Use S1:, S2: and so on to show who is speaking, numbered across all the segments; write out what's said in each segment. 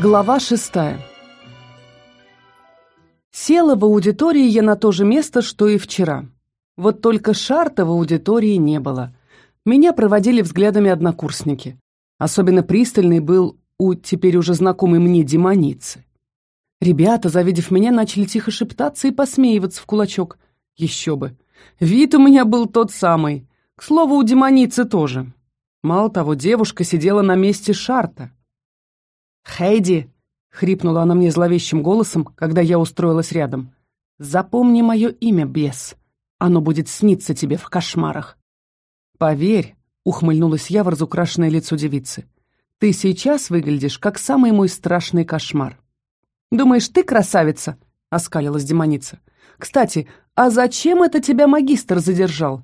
S1: Глава шестая Села в аудитории я на то же место, что и вчера. Вот только Шарта в аудитории не было. Меня проводили взглядами однокурсники. Особенно пристальный был у теперь уже знакомой мне демоницы. Ребята, завидев меня, начали тихо шептаться и посмеиваться в кулачок. Еще бы. Вид у меня был тот самый. К слову, у демоницы тоже. Мало того, девушка сидела на месте Шарта. «Хейди!» — хрипнула она мне зловещим голосом, когда я устроилась рядом. «Запомни мое имя, бес. Оно будет сниться тебе в кошмарах». «Поверь», — ухмыльнулась я в разукрашенное лицо девицы, «ты сейчас выглядишь, как самый мой страшный кошмар». «Думаешь, ты красавица?» — оскалилась демоница. «Кстати, а зачем это тебя магистр задержал?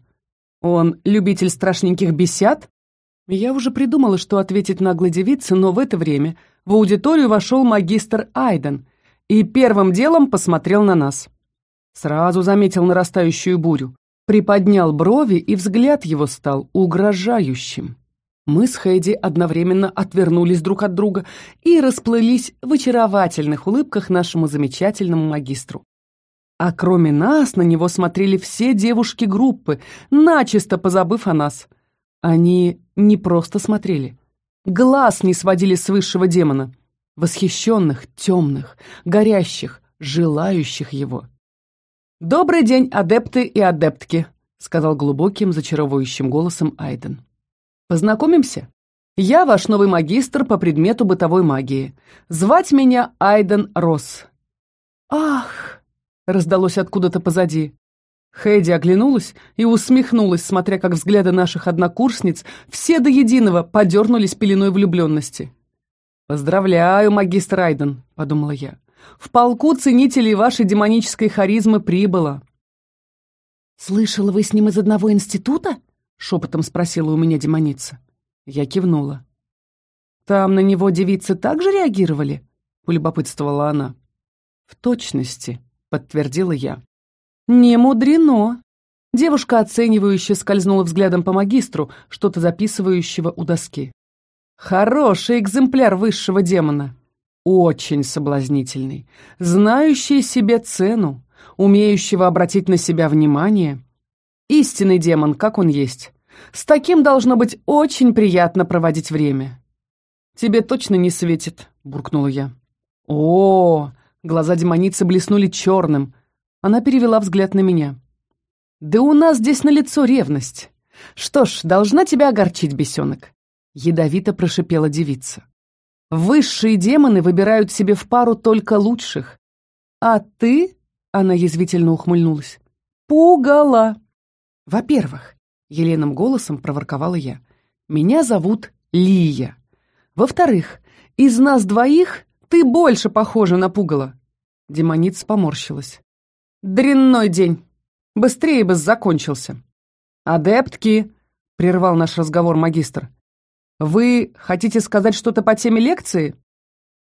S1: Он любитель страшненьких бесят?» Я уже придумала, что ответить наглой девице, но в это время в аудиторию вошел магистр Айден и первым делом посмотрел на нас. Сразу заметил нарастающую бурю, приподнял брови, и взгляд его стал угрожающим. Мы с Хэйди одновременно отвернулись друг от друга и расплылись в очаровательных улыбках нашему замечательному магистру. А кроме нас на него смотрели все девушки группы, начисто позабыв о нас. Они не просто смотрели. Глаз не сводили с высшего демона. Восхищенных, темных, горящих, желающих его. «Добрый день, адепты и адептки», — сказал глубоким, зачаровывающим голосом Айден. «Познакомимся? Я ваш новый магистр по предмету бытовой магии. Звать меня Айден Росс». «Ах!» — раздалось откуда-то позади. Хэдди оглянулась и усмехнулась, смотря как взгляды наших однокурсниц все до единого подернулись пеленой влюбленности. «Поздравляю, магистр Айден», — подумала я. «В полку ценителей вашей демонической харизмы прибыло».
S2: «Слышала, вы с ним из одного института?» — шепотом спросила у меня демоница.
S1: Я кивнула. «Там на него девицы также реагировали?» — полюбопытствовала она. «В точности», — подтвердила я. «Не мудрено!» Девушка оценивающе скользнула взглядом по магистру, что-то записывающего у доски. «Хороший экземпляр высшего демона. Очень соблазнительный, знающий себе цену, умеющего обратить на себя внимание. Истинный демон, как он есть. С таким должно быть очень приятно проводить время». «Тебе точно не светит», — буркнула я. «О!» — глаза демоницы блеснули черным — она перевела взгляд на меня. «Да у нас здесь на лицо ревность. Что ж, должна тебя огорчить, бесенок». Ядовито прошипела девица. «Высшие демоны выбирают себе в пару только лучших. А ты...» — она язвительно ухмыльнулась. «Пугала!» «Во-первых», — еленым голосом проворковала я, — «меня зовут Лия. Во-вторых, из нас двоих ты больше похожа на пугало». Демоница поморщилась. Дрянной день. Быстрее бы закончился. «Адептки!» — прервал наш разговор магистр. «Вы хотите сказать что-то по теме лекции?»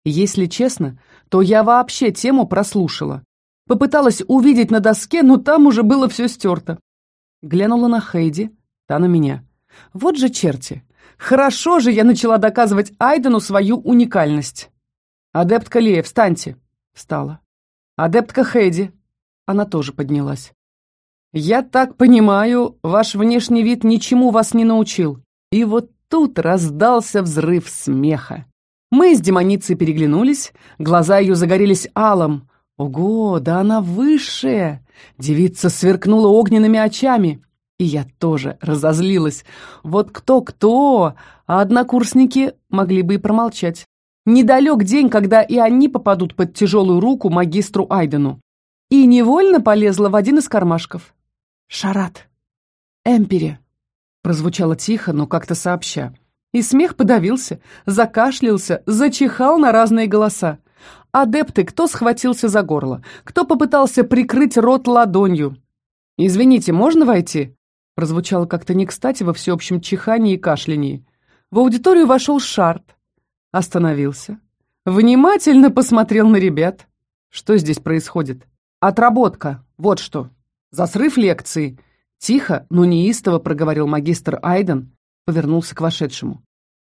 S1: Если честно, то я вообще тему прослушала. Попыталась увидеть на доске, но там уже было все стерто. Глянула на Хейди, та на меня. Вот же черти. Хорошо же я начала доказывать Айдену свою уникальность. «Адептка Лея, встаньте!» Встала. «Адептка Хейди, она тоже поднялась. «Я так понимаю, ваш внешний вид ничему вас не научил». И вот тут раздался взрыв смеха. Мы с демоницей переглянулись, глаза ее загорелись алом. Ого, да она высшая! Девица сверкнула огненными очами. И я тоже разозлилась. Вот кто-кто, а однокурсники могли бы и промолчать. Недалек день, когда и они попадут под тяжелую руку магистру Айдену и невольно полезла в один из кармашков. «Шарат! Эмпери!» прозвучало тихо, но как-то сообща. И смех подавился, закашлялся, зачихал на разные голоса. Адепты, кто схватился за горло, кто попытался прикрыть рот ладонью. «Извините, можно войти?» прозвучало как-то не кстати во всеобщем чихании и кашлянии. В аудиторию вошел Шарт. Остановился. Внимательно посмотрел на ребят. Что здесь происходит? «Отработка, вот что. За срыв лекции!» Тихо, но неистово проговорил магистр Айден, повернулся к вошедшему.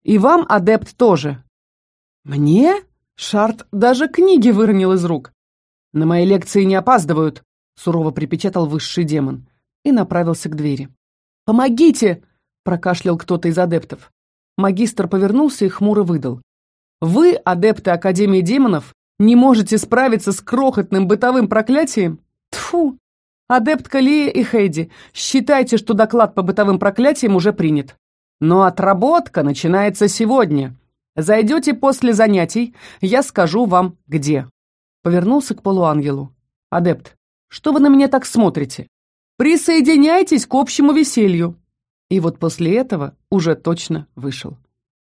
S1: «И вам, адепт, тоже!» «Мне?» Шарт даже книги выронил из рук. «На мои лекции не опаздывают», — сурово припечатал высший демон и направился к двери. «Помогите!» — прокашлял кто-то из адептов. Магистр повернулся и хмуро выдал. «Вы, адепты Академии демонов, не можете справиться с крохотным бытовым проклятием? Тфу! Адептка Лия и Хейди, считайте, что доклад по бытовым проклятиям уже принят. Но отработка начинается сегодня. Зайдете после занятий, я скажу вам, где». Повернулся к полуангелу. «Адепт, что вы на меня так смотрите? Присоединяйтесь к общему веселью!» И вот после этого уже точно вышел.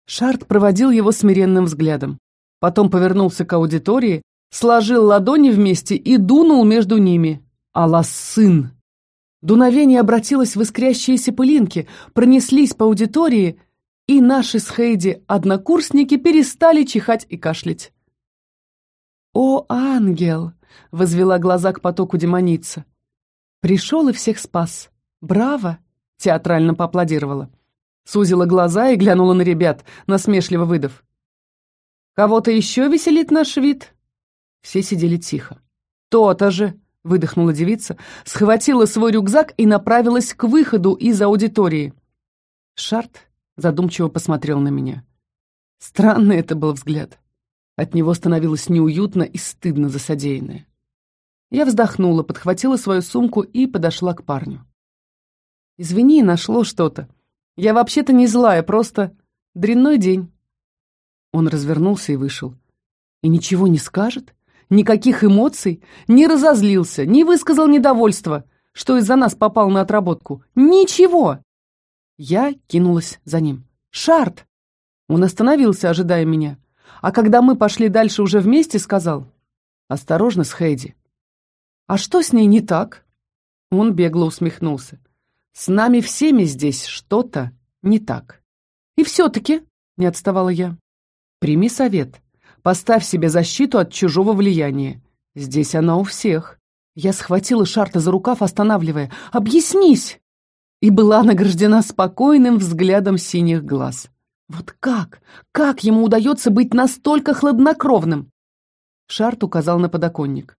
S1: Шарт проводил его смиренным взглядом. Потом повернулся к аудитории, сложил ладони вместе и дунул между ними. Аллас сын! Дуновение обратилось в искрящиеся пылинки, пронеслись по аудитории, и наши с Хейди однокурсники перестали чихать и кашлять. «О, ангел!» — возвела глаза к потоку демоница. «Пришел и всех спас. Браво!» — театрально поаплодировала. Сузила глаза и глянула на ребят, насмешливо выдав. «Кого-то еще веселит наш вид?» Все сидели тихо. «То-то же!» — выдохнула девица, схватила свой рюкзак и направилась к выходу из аудитории. Шарт задумчиво посмотрел на меня. Странный это был взгляд. От него становилось неуютно и стыдно за содеянное. Я вздохнула, подхватила свою сумку и подошла к парню. «Извини, нашло что-то. Я вообще-то не злая, просто дрянной день». Он развернулся и вышел. И ничего не скажет? Никаких эмоций? Не разозлился, не высказал недовольства, что из-за нас попал на отработку? Ничего! Я кинулась за ним. «Шарт!» Он остановился, ожидая меня. А когда мы пошли дальше уже вместе, сказал «Осторожно с Хейди». «А что с ней не так?» Он бегло усмехнулся. «С нами всеми здесь что-то не так». «И все-таки», — не отставала я, — «прими совет. Поставь себе защиту от чужого влияния. Здесь она у всех». Я схватила Шарта за рукав, останавливая. «Объяснись!» и была награждена спокойным взглядом синих глаз. Вот как? Как ему удается быть настолько хладнокровным? Шарт указал на подоконник.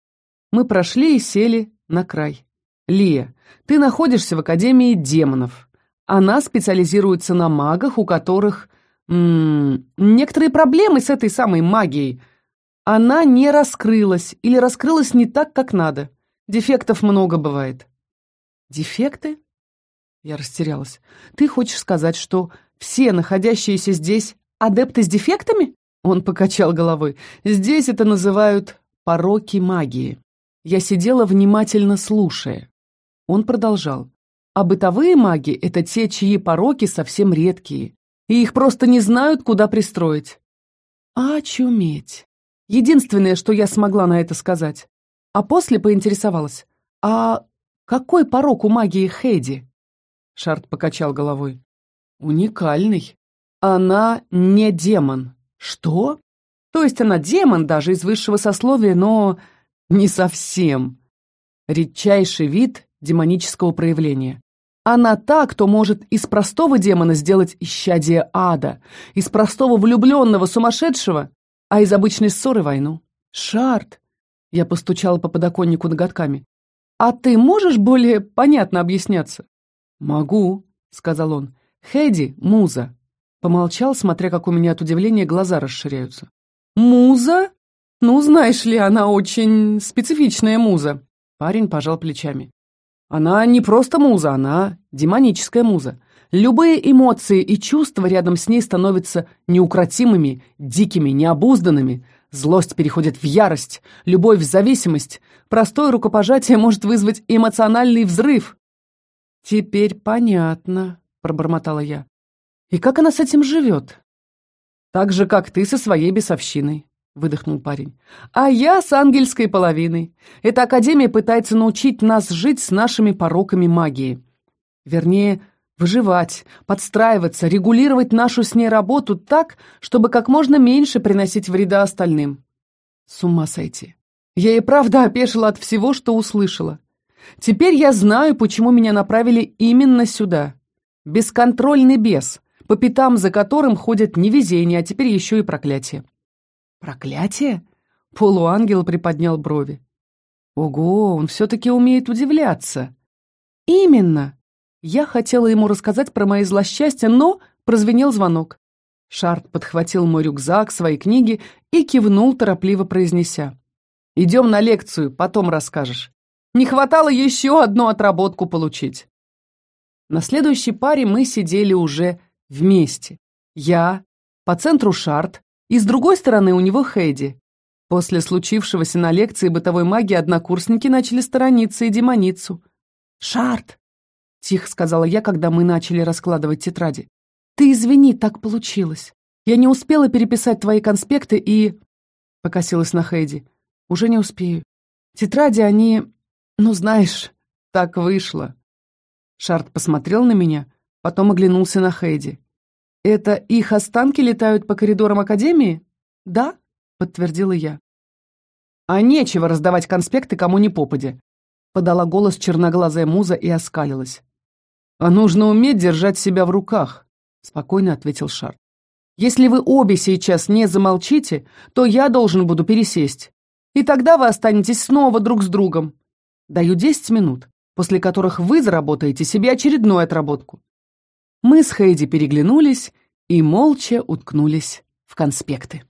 S1: Мы прошли и сели на край. Лия, ты находишься в Академии демонов. Она специализируется на магах, у которых... М некоторые проблемы с этой самой магией. Она не раскрылась или раскрылась не так, как надо. Дефектов много бывает. Дефекты? Я растерялась. «Ты хочешь сказать, что все находящиеся здесь адепты с дефектами?» Он покачал головой. «Здесь это называют пороки магии». Я сидела внимательно слушая. Он продолжал. «А бытовые маги — это те, чьи пороки совсем редкие, и их просто не знают, куда пристроить». «А чуметь!» Единственное, что я смогла на это сказать. А после поинтересовалась. «А какой порок у магии Хейди?» Шарт покачал головой. Уникальный. Она не демон. Что? То есть она демон даже из высшего сословия, но не совсем. Редчайший вид демонического проявления. Она та, кто может из простого демона сделать исчадие ада, из простого влюбленного сумасшедшего, а из обычной ссоры войну. Шарт! Я постучала по подоконнику ноготками. А ты можешь более понятно объясняться? «Могу», — сказал он. «Хэдди — муза». Помолчал, смотря, как у меня от удивления глаза расширяются. «Муза? Ну, знаешь ли, она очень специфичная муза». Парень пожал плечами. «Она не просто муза, она демоническая муза. Любые эмоции и чувства рядом с ней становятся неукротимыми, дикими, необузданными. Злость переходит в ярость, любовь в зависимость. Простое рукопожатие может вызвать эмоциональный взрыв. «Теперь понятно», — пробормотала я. «И как она с этим живет?» «Так же, как ты со своей бесовщиной», — выдохнул парень. «А я с ангельской половиной. Эта академия пытается научить нас жить с нашими пороками магии. Вернее, выживать, подстраиваться, регулировать нашу с ней работу так, чтобы как можно меньше приносить вреда остальным. С ума сойти. Я и правда опешила от всего, что услышала. Теперь я знаю, почему меня направили именно сюда. Бесконтрольный бес, по пятам за которым ходят невезение, а теперь еще и проклятие. Проклятие? Полуангел приподнял брови. Ого, он все-таки умеет удивляться. Именно. Я хотела ему рассказать про мои злосчастья, но прозвенел звонок. Шарт подхватил мой рюкзак, свои книги и кивнул, торопливо произнеся. «Идем на лекцию, потом расскажешь. Не хватало еще одну отработку получить». На следующей паре мы сидели уже вместе. Я, по центру Шарт, и с другой стороны у него Хэйди. После случившегося на лекции бытовой магии однокурсники начали сторониться и демоницу. «Шарт!» — тихо сказала я, когда мы начали раскладывать тетради. «Ты извини, так получилось. Я не успела переписать твои конспекты и...» Покосилась на Хэйди. «Уже не успею. Тетради, они... Ну, знаешь, так вышло». Шарт посмотрел на меня, потом оглянулся на Хэйди. «Это их останки летают по коридорам Академии?» «Да», — подтвердила я. «А нечего раздавать конспекты кому ни попадя», — подала голос черноглазая муза и оскалилась. «А нужно уметь держать себя в руках», — спокойно ответил Шар. «Если вы обе сейчас не замолчите, то я должен буду пересесть. И тогда вы останетесь снова друг с другом. Даю десять минут, после которых вы заработаете себе очередную отработку. Мы с Хейди переглянулись и молча уткнулись в конспекты.